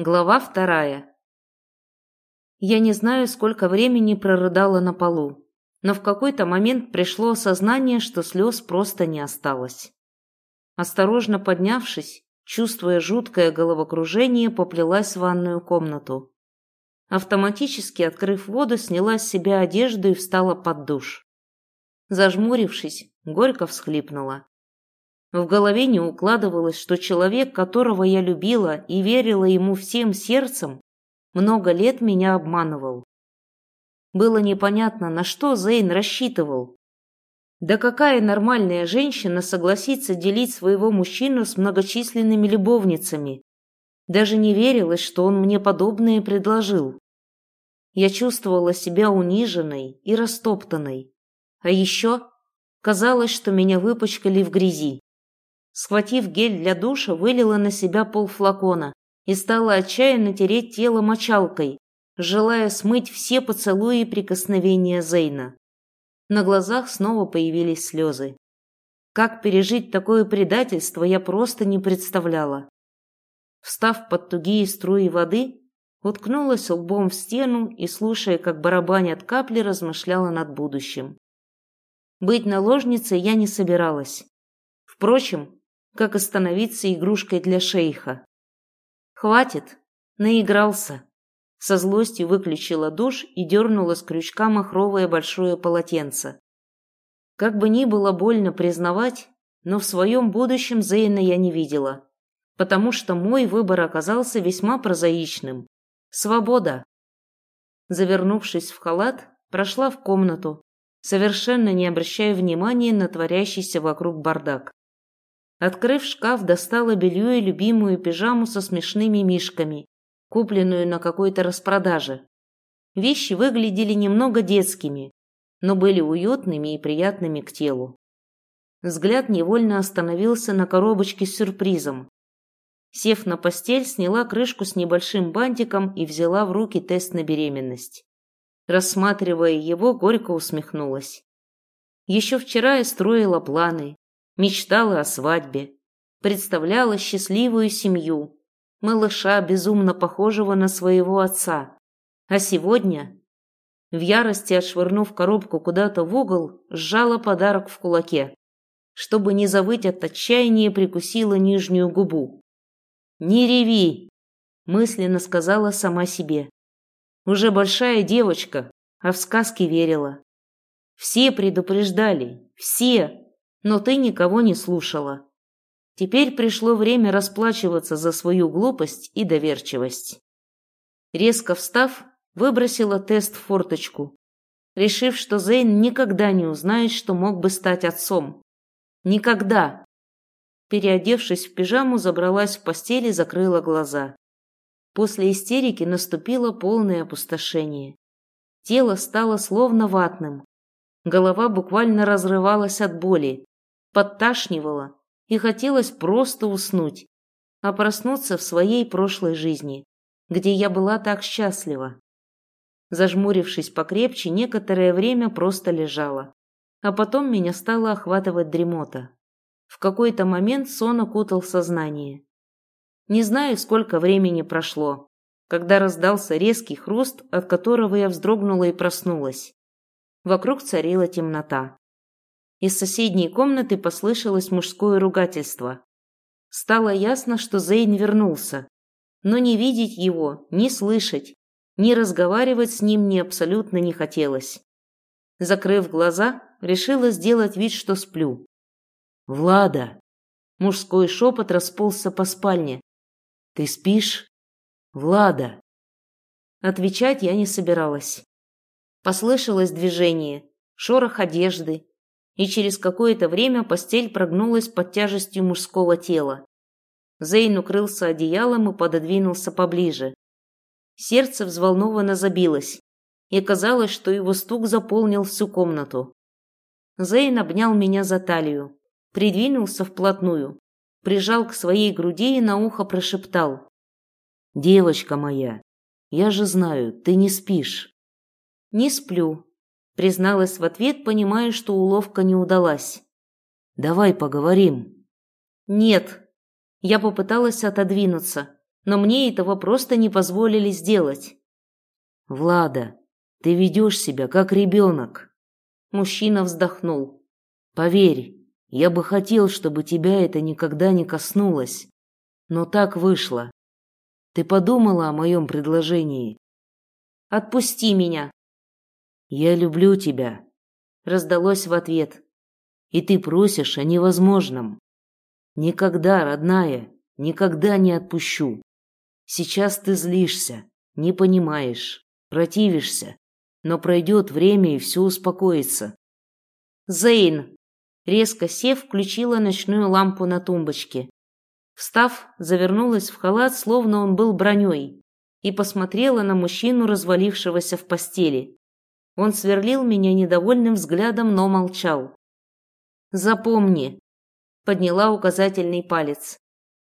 Глава вторая. Я не знаю, сколько времени прорыдала на полу, но в какой-то момент пришло осознание, что слез просто не осталось. Осторожно поднявшись, чувствуя жуткое головокружение, поплелась в ванную комнату. Автоматически открыв воду, сняла с себя одежду и встала под душ. Зажмурившись, горько всхлипнула. В голове не укладывалось, что человек, которого я любила и верила ему всем сердцем, много лет меня обманывал. Было непонятно, на что Зейн рассчитывал. Да какая нормальная женщина согласится делить своего мужчину с многочисленными любовницами? Даже не верилось, что он мне подобное предложил. Я чувствовала себя униженной и растоптанной. А еще казалось, что меня выпачкали в грязи. Схватив гель для душа, вылила на себя полфлакона и стала отчаянно тереть тело мочалкой, желая смыть все поцелуи и прикосновения Зейна. На глазах снова появились слезы. Как пережить такое предательство, я просто не представляла. Встав под тугие струи воды, уткнулась лбом в стену и, слушая, как барабанят капли, размышляла над будущим. Быть наложницей я не собиралась. Впрочем, как остановиться игрушкой для шейха. «Хватит!» Наигрался. Со злостью выключила душ и дернула с крючка махровое большое полотенце. Как бы ни было больно признавать, но в своем будущем Зейна я не видела, потому что мой выбор оказался весьма прозаичным. Свобода. Завернувшись в халат, прошла в комнату, совершенно не обращая внимания на творящийся вокруг бардак. Открыв шкаф, достала белье и любимую пижаму со смешными мишками, купленную на какой-то распродаже. Вещи выглядели немного детскими, но были уютными и приятными к телу. Взгляд невольно остановился на коробочке с сюрпризом. Сев на постель, сняла крышку с небольшим бантиком и взяла в руки тест на беременность. Рассматривая его, горько усмехнулась. Еще вчера я строила планы, мечтала о свадьбе, представляла счастливую семью, малыша, безумно похожего на своего отца. А сегодня, в ярости отшвырнув коробку куда-то в угол, сжала подарок в кулаке. Чтобы не завыть от отчаяния, прикусила нижнюю губу. «Не реви!» – мысленно сказала сама себе. Уже большая девочка, а в сказки верила. Все предупреждали, все, но ты никого не слушала. Теперь пришло время расплачиваться за свою глупость и доверчивость. Резко встав, выбросила тест в форточку, решив, что Зейн никогда не узнает, что мог бы стать отцом. Никогда. Переодевшись в пижаму, забралась в постель и закрыла глаза. После истерики наступило полное опустошение. Тело стало словно ватным. Голова буквально разрывалась от боли подташнивало и хотелось просто уснуть, а проснуться в своей прошлой жизни, где я была так счастлива. Зажмурившись покрепче, некоторое время просто лежала, а потом меня стала охватывать дремота. В какой-то момент сон окутал сознание. Не знаю, сколько времени прошло, когда раздался резкий хруст, от которого я вздрогнула и проснулась. Вокруг царила темнота. Из соседней комнаты послышалось мужское ругательство. Стало ясно, что Зейн вернулся. Но не видеть его, не слышать, ни разговаривать с ним мне абсолютно не хотелось. Закрыв глаза, решила сделать вид, что сплю. «Влада!» Мужской шепот расползся по спальне. «Ты спишь?» «Влада!» Отвечать я не собиралась. Послышалось движение, шорох одежды, и через какое-то время постель прогнулась под тяжестью мужского тела. Зейн укрылся одеялом и пододвинулся поближе. Сердце взволнованно забилось, и казалось, что его стук заполнил всю комнату. Зейн обнял меня за талию, придвинулся вплотную, прижал к своей груди и на ухо прошептал. «Девочка моя, я же знаю, ты не спишь». «Не сплю», Призналась в ответ, понимая, что уловка не удалась. «Давай поговорим». «Нет». Я попыталась отодвинуться, но мне этого просто не позволили сделать. «Влада, ты ведешь себя как ребенок!» Мужчина вздохнул. «Поверь, я бы хотел, чтобы тебя это никогда не коснулось. Но так вышло. Ты подумала о моем предложении?» «Отпусти меня!» «Я люблю тебя», — раздалось в ответ. «И ты просишь о невозможном. Никогда, родная, никогда не отпущу. Сейчас ты злишься, не понимаешь, противишься, но пройдет время и все успокоится. Зейн, резко сев, включила ночную лампу на тумбочке. Встав, завернулась в халат, словно он был броней, и посмотрела на мужчину, развалившегося в постели. Он сверлил меня недовольным взглядом, но молчал. «Запомни», — подняла указательный палец.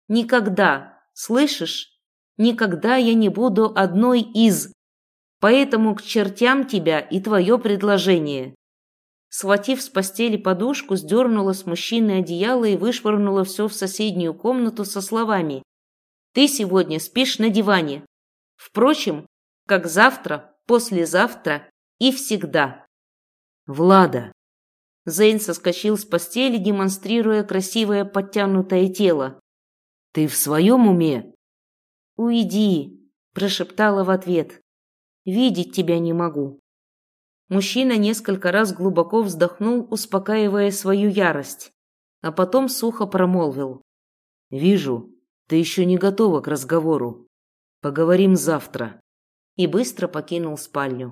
«Никогда, слышишь? Никогда я не буду одной из. Поэтому к чертям тебя и твое предложение. Схватив с постели подушку, сдернула с мужчины одеяло и вышвырнула все в соседнюю комнату со словами «Ты сегодня спишь на диване. Впрочем, как завтра, послезавтра и всегда». «Влада!» Зейн соскочил с постели, демонстрируя красивое подтянутое тело. «Ты в своем уме?» «Уйди!» – прошептала в ответ. «Видеть тебя не могу». Мужчина несколько раз глубоко вздохнул, успокаивая свою ярость, а потом сухо промолвил. «Вижу, ты еще не готова к разговору. Поговорим завтра». И быстро покинул спальню.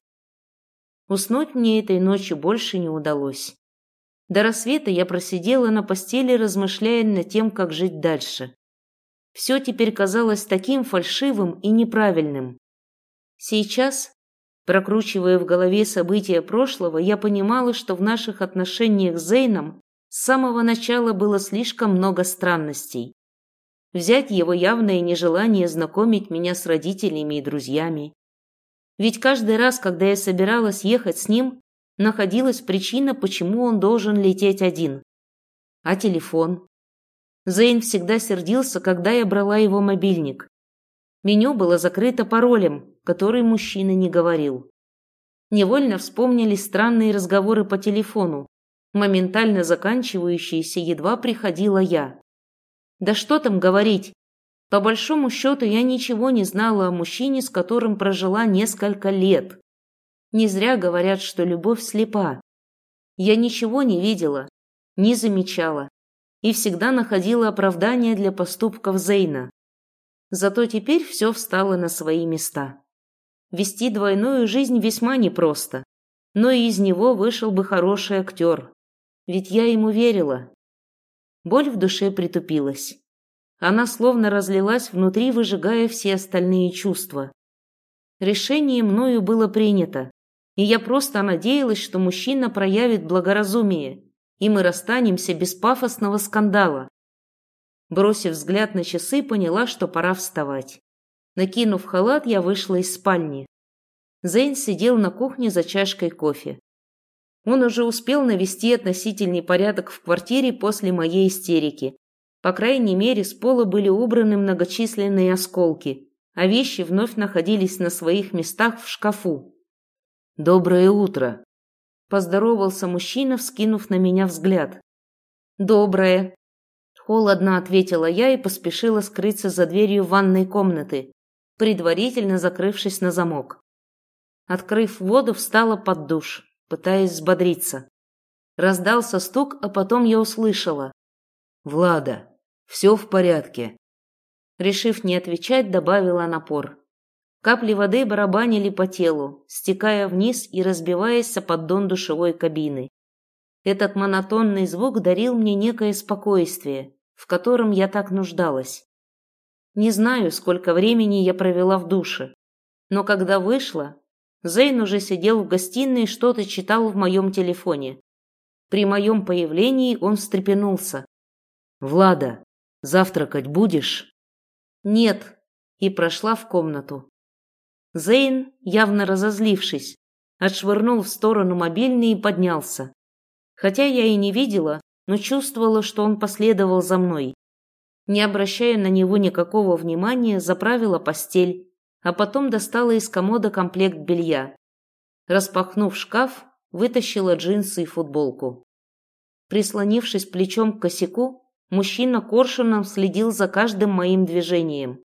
Уснуть мне этой ночью больше не удалось. До рассвета я просидела на постели, размышляя над тем, как жить дальше. Все теперь казалось таким фальшивым и неправильным. Сейчас, Прокручивая в голове события прошлого, я понимала, что в наших отношениях с Зейном с самого начала было слишком много странностей. Взять его явное нежелание знакомить меня с родителями и друзьями. Ведь каждый раз, когда я собиралась ехать с ним, находилась причина, почему он должен лететь один. А телефон? Зейн всегда сердился, когда я брала его мобильник. Меню было закрыто паролем, который мужчина не говорил. Невольно вспомнились странные разговоры по телефону, моментально заканчивающиеся едва приходила я. Да что там говорить? По большому счету я ничего не знала о мужчине, с которым прожила несколько лет. Не зря говорят, что любовь слепа. Я ничего не видела, не замечала и всегда находила оправдание для поступков Зейна. Зато теперь все встало на свои места. Вести двойную жизнь весьма непросто, но и из него вышел бы хороший актер. Ведь я ему верила. Боль в душе притупилась. Она словно разлилась внутри, выжигая все остальные чувства. Решение мною было принято, и я просто надеялась, что мужчина проявит благоразумие, и мы расстанемся без пафосного скандала. Бросив взгляд на часы, поняла, что пора вставать. Накинув халат, я вышла из спальни. Зейн сидел на кухне за чашкой кофе. Он уже успел навести относительный порядок в квартире после моей истерики. По крайней мере, с пола были убраны многочисленные осколки, а вещи вновь находились на своих местах в шкафу. «Доброе утро!» – поздоровался мужчина, вскинув на меня взгляд. «Доброе!» – холодно ответила я и поспешила скрыться за дверью ванной комнаты предварительно закрывшись на замок. Открыв воду, встала под душ, пытаясь взбодриться. Раздался стук, а потом я услышала. «Влада, все в порядке?» Решив не отвечать, добавила напор. Капли воды барабанили по телу, стекая вниз и разбиваясь о поддон душевой кабины. Этот монотонный звук дарил мне некое спокойствие, в котором я так нуждалась. Не знаю, сколько времени я провела в душе, но когда вышла, Зейн уже сидел в гостиной и что-то читал в моем телефоне. При моем появлении он встрепенулся. «Влада, завтракать будешь?» «Нет», и прошла в комнату. Зейн, явно разозлившись, отшвырнул в сторону мобильный и поднялся. Хотя я и не видела, но чувствовала, что он последовал за мной. Не обращая на него никакого внимания, заправила постель, а потом достала из комода комплект белья. Распахнув шкаф, вытащила джинсы и футболку. Прислонившись плечом к косяку, мужчина коршуном следил за каждым моим движением.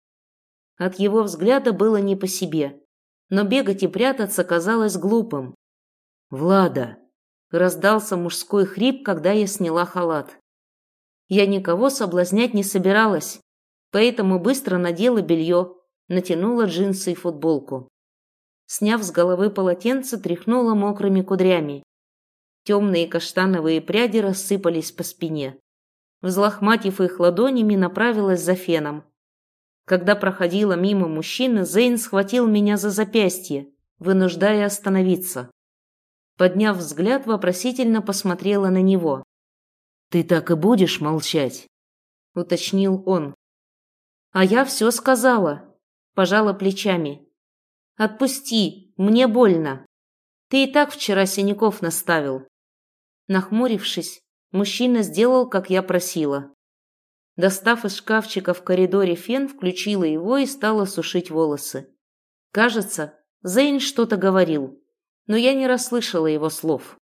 От его взгляда было не по себе, но бегать и прятаться казалось глупым. «Влада!» – раздался мужской хрип, когда я сняла халат. Я никого соблазнять не собиралась, поэтому быстро надела белье, натянула джинсы и футболку. Сняв с головы полотенце, тряхнула мокрыми кудрями. Темные каштановые пряди рассыпались по спине. Взлохматив их ладонями, направилась за феном. Когда проходила мимо мужчины, Зейн схватил меня за запястье, вынуждая остановиться. Подняв взгляд, вопросительно посмотрела на него. «Ты так и будешь молчать?» – уточнил он. «А я все сказала», – пожала плечами. «Отпусти, мне больно. Ты и так вчера синяков наставил». Нахмурившись, мужчина сделал, как я просила. Достав из шкафчика в коридоре фен, включила его и стала сушить волосы. Кажется, Зейн что-то говорил, но я не расслышала его слов.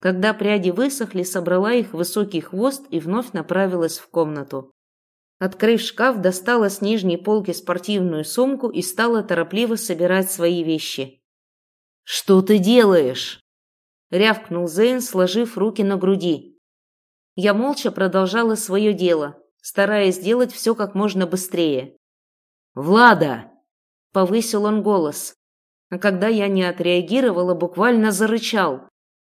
Когда пряди высохли, собрала их в высокий хвост и вновь направилась в комнату. Открыв шкаф, достала с нижней полки спортивную сумку и стала торопливо собирать свои вещи. «Что ты делаешь?» – рявкнул Зейн, сложив руки на груди. Я молча продолжала свое дело, стараясь сделать все как можно быстрее. «Влада!» – повысил он голос. А когда я не отреагировала, буквально зарычал.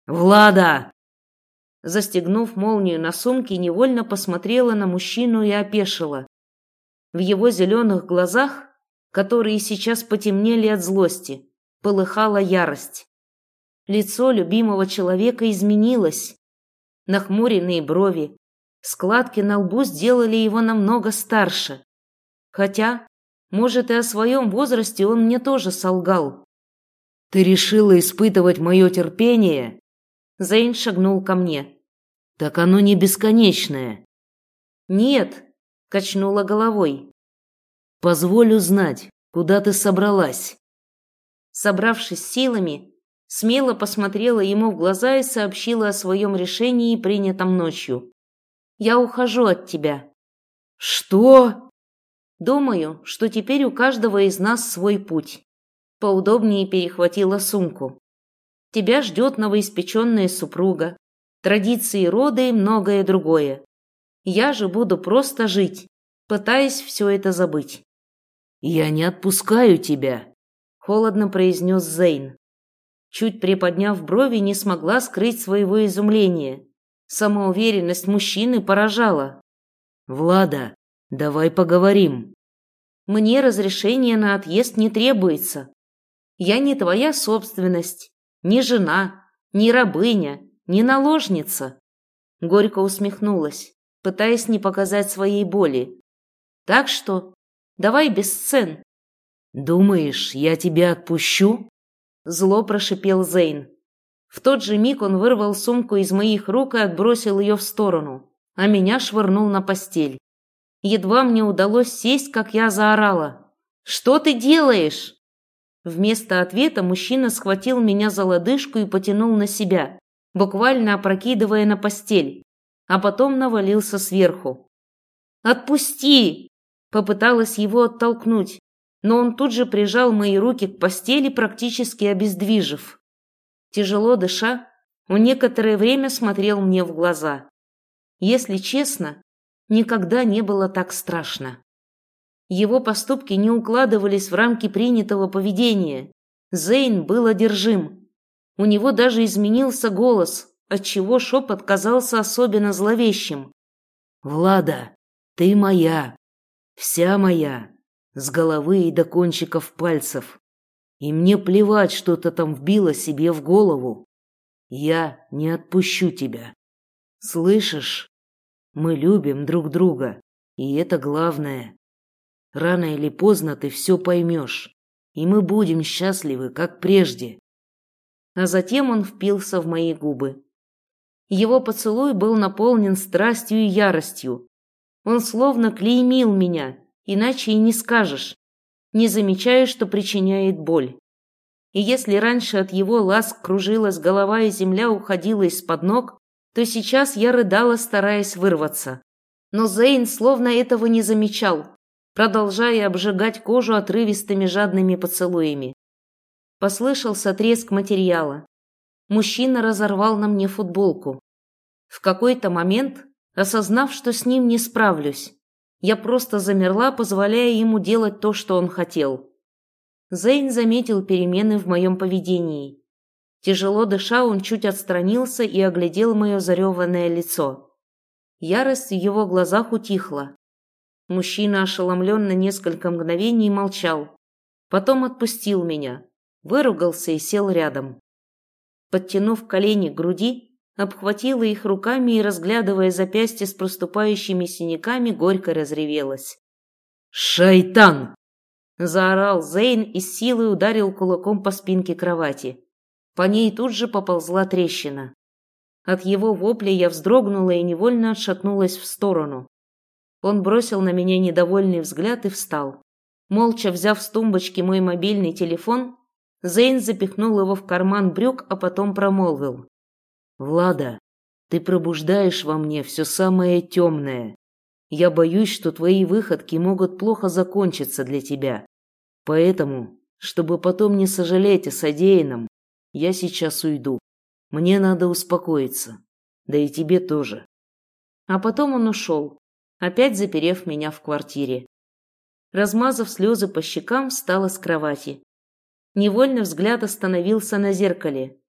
«Влада!» Застегнув молнию на сумке, невольно посмотрела на мужчину и опешила. В его зеленых глазах, которые сейчас потемнели от злости, полыхала ярость. Лицо любимого человека изменилось. Нахмуренные брови, складки на лбу сделали его намного старше. Хотя, может, и о своем возрасте он мне тоже солгал. «Ты решила испытывать мое терпение?» Зейн шагнул ко мне. «Так оно не бесконечное». «Нет», — качнула головой. «Позволю знать, куда ты собралась?» Собравшись силами, смело посмотрела ему в глаза и сообщила о своем решении, принятом ночью. «Я ухожу от тебя». «Что?» «Думаю, что теперь у каждого из нас свой путь». Поудобнее перехватила сумку. «Тебя ждет новоиспеченная супруга, традиции рода и многое другое. Я же буду просто жить, пытаясь все это забыть». «Я не отпускаю тебя», — холодно произнес Зейн. Чуть приподняв брови, не смогла скрыть своего изумления. Самоуверенность мужчины поражала. «Влада, давай поговорим». «Мне разрешения на отъезд не требуется. Я не твоя собственность, не жена, не рабыня, не наложница». Горько усмехнулась, пытаясь не показать своей боли. «Так что давай без сцен». «Думаешь, я тебя отпущу?» Зло прошипел Зейн. В тот же миг он вырвал сумку из моих рук и отбросил ее в сторону, а меня швырнул на постель. Едва мне удалось сесть, как я заорала. «Что ты делаешь?» Вместо ответа мужчина схватил меня за лодыжку и потянул на себя, буквально опрокидывая на постель, а потом навалился сверху. «Отпусти!» Попыталась его оттолкнуть, но он тут же прижал мои руки к постели, практически обездвижив. Тяжело дыша, он некоторое время смотрел мне в глаза. Если честно, никогда не было так страшно. Его поступки не укладывались в рамки принятого поведения. Зейн был одержим. У него даже изменился голос, отчего шепот казался особенно зловещим. «Влада, ты моя, вся моя с головы и до кончиков пальцев. И мне плевать, что ты там вбила себе в голову. Я не отпущу тебя. Слышишь? Мы любим друг друга, и это главное. Рано или поздно ты все поймешь, и мы будем счастливы, как прежде. А затем он впился в мои губы. Его поцелуй был наполнен страстью и яростью. Он словно клеймил меня, иначе и не скажешь, не замечая, что причиняет боль. И если раньше от его ласк кружилась голова и земля уходила из-под ног, то сейчас я рыдала, стараясь вырваться. Но Зейн словно этого не замечал, продолжая обжигать кожу отрывистыми жадными поцелуями. Послышался треск материала. Мужчина разорвал на мне футболку. В какой-то момент, осознав, что с ним не справлюсь, я просто замерла, позволяя ему делать то, что он хотел. Зейн заметил перемены в моем поведении. Тяжело дыша, он чуть отстранился и оглядел мое зареванное лицо. Ярость в его глазах утихла. Мужчина ошеломленно несколько мгновений молчал. Потом отпустил меня, выругался и сел рядом. Подтянув колени к груди, обхватила их руками и, разглядывая запястья с проступающими синяками, горько разревелась. «Шайтан!» – заорал Зейн и с силой ударил кулаком по спинке кровати. По ней тут же поползла трещина. От его вопля я вздрогнула и невольно отшатнулась в сторону. Он бросил на меня недовольный взгляд и встал. Молча взяв с тумбочки мой мобильный телефон, Зейн запихнул его в карман брюк, а потом промолвил. «Влада, ты пробуждаешь во мне все самое темное. Я боюсь, что твои выходки могут плохо закончиться для тебя. Поэтому, чтобы потом не сожалеть о содеянном, я сейчас уйду. Мне надо успокоиться. Да и тебе тоже». А потом он ушел, опять заперев меня в квартире. Размазав слезы по щекам, встала с кровати. Невольно взгляд остановился на зеркале.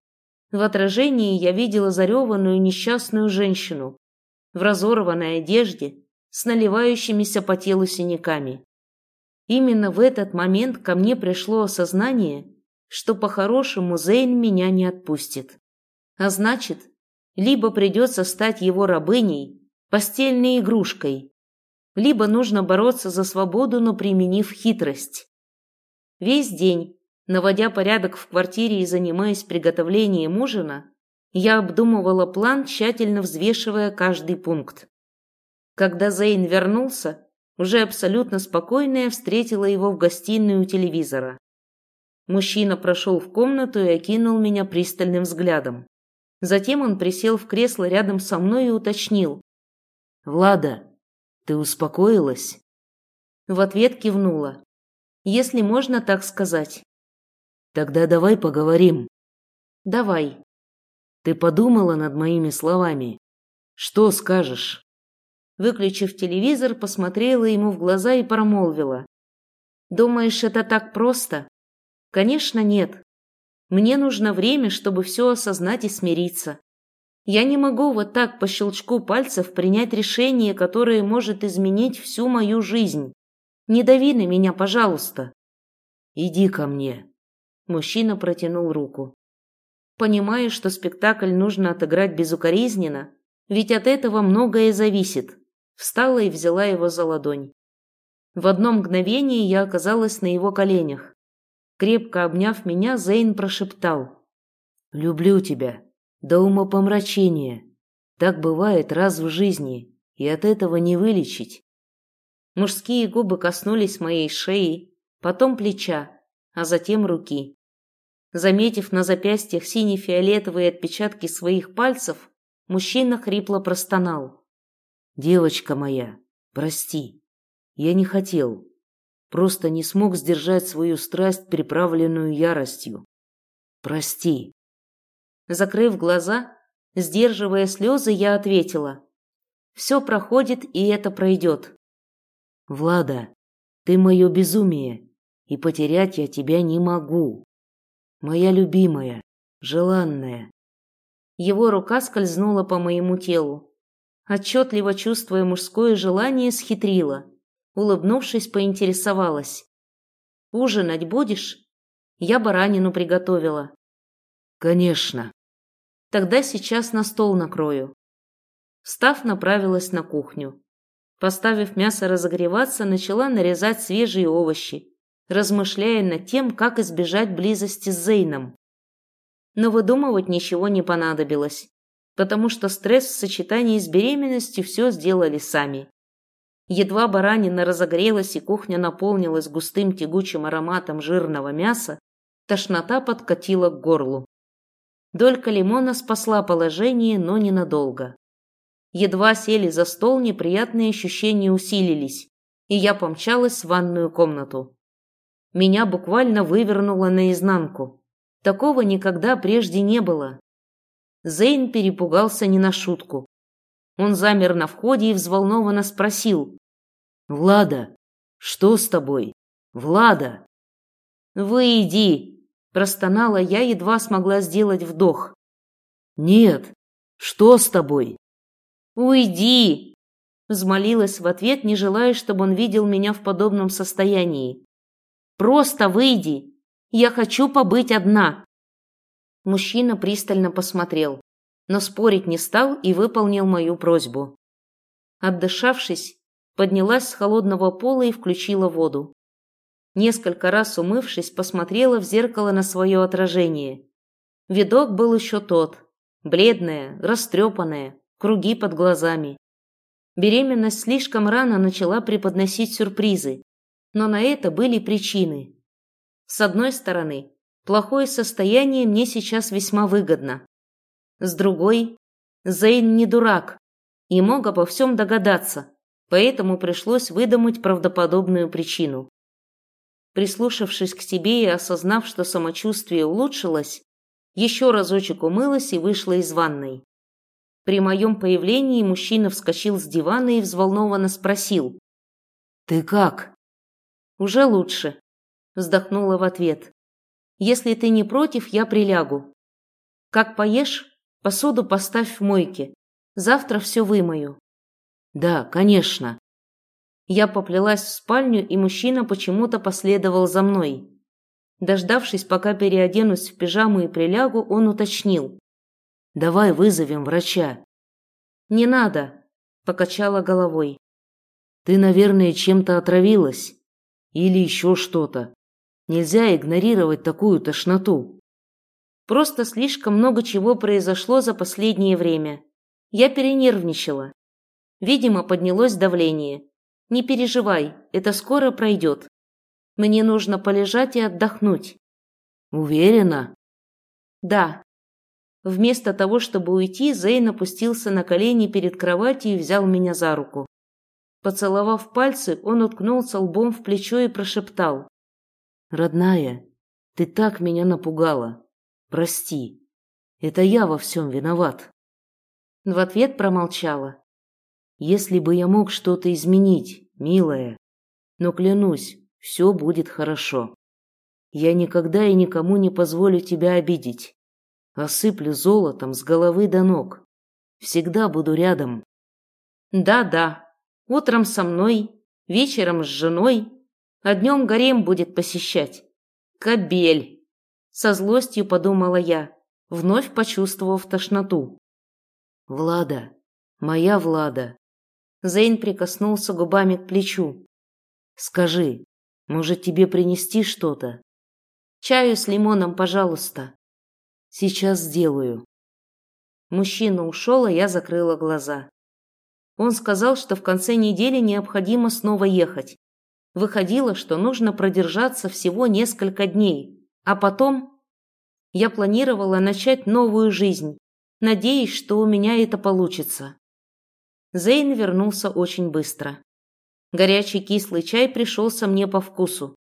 В отражении я видела зареванную несчастную женщину в разорванной одежде с наливающимися по телу синяками. Именно в этот момент ко мне пришло осознание, что по-хорошему Зейн меня не отпустит. А значит, либо придется стать его рабыней, постельной игрушкой, либо нужно бороться за свободу, но применив хитрость. Весь день, наводя порядок в квартире и занимаясь приготовлением ужина, я обдумывала план, тщательно взвешивая каждый пункт. Когда Зейн вернулся, уже абсолютно спокойная встретила его в гостиной у телевизора. Мужчина прошел в комнату и окинул меня пристальным взглядом. Затем он присел в кресло рядом со мной и уточнил. «Влада, ты успокоилась?» В ответ кивнула. «Если можно так сказать». «Тогда давай поговорим». «Давай». «Ты подумала над моими словами? Что скажешь?» Выключив телевизор, посмотрела ему в глаза и промолвила. «Думаешь, это так просто?» «Конечно, нет. Мне нужно время, чтобы все осознать и смириться. Я не могу вот так по щелчку пальцев принять решение, которое может изменить всю мою жизнь. Не дави на меня, пожалуйста. Иди ко мне. Мужчина протянул руку. Понимаю, что спектакль нужно отыграть безукоризненно, ведь от этого многое зависит. Встала и взяла его за ладонь. В одно мгновение я оказалась на его коленях. Крепко обняв меня, Зейн прошептал. «Люблю тебя» до умопомрачения. Так бывает раз в жизни, и от этого не вылечить. Мужские губы коснулись моей шеи, потом плеча, а затем руки. Заметив на запястьях сине-фиолетовые отпечатки своих пальцев, мужчина хрипло простонал. «Девочка моя, прости, я не хотел, просто не смог сдержать свою страсть, приправленную яростью. Прости». Закрыв глаза, сдерживая слезы, я ответила. «Все проходит, и это пройдет». «Влада, ты мое безумие, и потерять я тебя не могу. Моя любимая, желанная». Его рука скользнула по моему телу. Отчетливо чувствуя мужское желание, схитрила. Улыбнувшись, поинтересовалась. «Ужинать будешь?» Я баранину приготовила. «Конечно». Тогда сейчас на стол накрою. Встав, направилась на кухню. Поставив мясо разогреваться, начала нарезать свежие овощи, размышляя над тем, как избежать близости с Зейном. Но выдумывать ничего не понадобилось, потому что стресс в сочетании с беременностью все сделали сами. Едва баранина разогрелась и кухня наполнилась густым тягучим ароматом жирного мяса, тошнота подкатила к горлу. Долька лимона спасла положение, но ненадолго. Едва сели за стол, неприятные ощущения усилились, и я помчалась в ванную комнату. Меня буквально вывернуло наизнанку. Такого никогда прежде не было. Зейн перепугался не на шутку. Он замер на входе и взволнованно спросил. «Влада, что с тобой? Влада!» «Выйди!» – простонала я, едва смогла сделать вдох. «Нет, что с тобой?» «Уйди!» – взмолилась в ответ, не желая, чтобы он видел меня в подобном состоянии. «Просто выйди! Я хочу побыть одна!» Мужчина пристально посмотрел, но спорить не стал и выполнил мою просьбу. Отдышавшись, поднялась с холодного пола и включила воду. Несколько раз умывшись, посмотрела в зеркало на свое отражение. Видок был еще тот. Бледная, растрепанная, круги под глазами. Беременность слишком рано начала преподносить сюрпризы, но на это были причины. С одной стороны, плохое состояние мне сейчас весьма выгодно. С другой, Зейн не дурак и мог обо всем догадаться, поэтому пришлось выдумать правдоподобную причину. Прислушавшись к себе и осознав, что самочувствие улучшилось, еще разочек умылась и вышла из ванной. При моем появлении мужчина вскочил с дивана и взволнованно спросил. «Ты как?» «Уже лучше», – вздохнула в ответ. «Если ты не против, я прилягу. Как поешь, посуду поставь в мойке. Завтра все вымою». «Да, конечно», я поплелась в спальню, и мужчина почему-то последовал за мной. Дождавшись, пока переоденусь в пижаму и прилягу, он уточнил. «Давай вызовем врача». «Не надо», – покачала головой. «Ты, наверное, чем-то отравилась. Или еще что-то. Нельзя игнорировать такую тошноту». Просто слишком много чего произошло за последнее время. Я перенервничала. Видимо, поднялось давление. Не переживай, это скоро пройдет. Мне нужно полежать и отдохнуть. Уверена? Да. Вместо того, чтобы уйти, Зейн опустился на колени перед кроватью и взял меня за руку. Поцеловав пальцы, он уткнулся лбом в плечо и прошептал. «Родная, ты так меня напугала. Прости. Это я во всем виноват». В ответ промолчала. Если бы я мог что-то изменить, милая. Но клянусь, все будет хорошо. Я никогда и никому не позволю тебя обидеть. Осыплю золотом с головы до ног. Всегда буду рядом. Да-да, утром со мной, вечером с женой, а днем гарем будет посещать. Кобель! Со злостью подумала я, вновь почувствовав тошноту. Влада, моя Влада, Зейн прикоснулся губами к плечу. «Скажи, может, тебе принести что-то?» «Чаю с лимоном, пожалуйста». «Сейчас сделаю». Мужчина ушел, а я закрыла глаза. Он сказал, что в конце недели необходимо снова ехать. Выходило, что нужно продержаться всего несколько дней, а потом... Я планировала начать новую жизнь, надеясь, что у меня это получится. Зейн вернулся очень быстро. Горячий кислый чай пришелся мне по вкусу.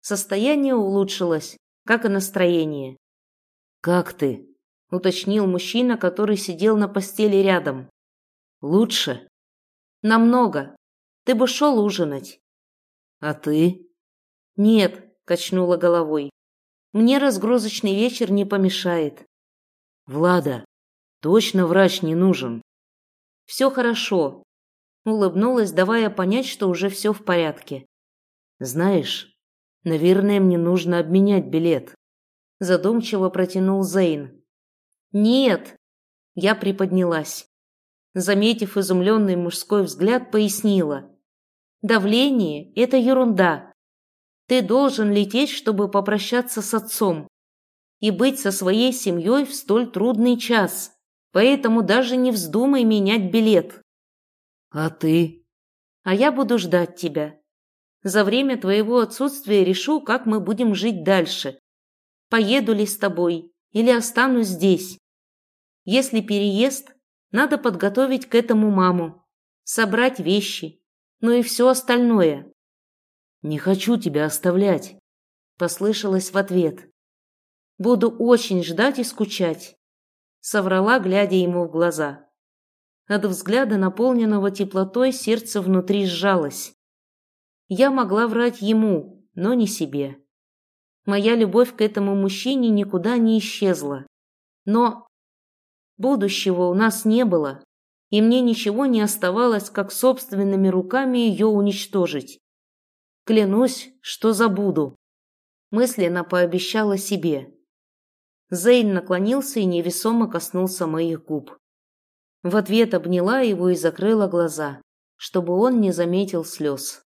Состояние улучшилось, как и настроение. «Как ты?» – уточнил мужчина, который сидел на постели рядом. «Лучше?» «Намного. Ты бы шел ужинать». «А ты?» «Нет», – качнула головой. «Мне разгрузочный вечер не помешает». «Влада, точно врач не нужен?» Все хорошо. Улыбнулась, давая понять, что уже все в порядке. Знаешь, наверное, мне нужно обменять билет. Задумчиво протянул Зейн. Нет. Я приподнялась. Заметив изумленный мужской взгляд, пояснила. Давление – это ерунда. Ты должен лететь, чтобы попрощаться с отцом и быть со своей семьей в столь трудный час поэтому даже не вздумай менять билет. А ты? А я буду ждать тебя. За время твоего отсутствия решу, как мы будем жить дальше. Поеду ли с тобой или останусь здесь. Если переезд, надо подготовить к этому маму, собрать вещи, ну и все остальное. «Не хочу тебя оставлять», — послышалось в ответ. «Буду очень ждать и скучать», — соврала, глядя ему в глаза. От взгляда, наполненного теплотой, сердце внутри сжалось. Я могла врать ему, но не себе. Моя любовь к этому мужчине никуда не исчезла. Но будущего у нас не было, и мне ничего не оставалось, как собственными руками ее уничтожить. Клянусь, что забуду. Мысленно пообещала себе. Зейн наклонился и невесомо коснулся моих губ. В ответ обняла его и закрыла глаза, чтобы он не заметил слез.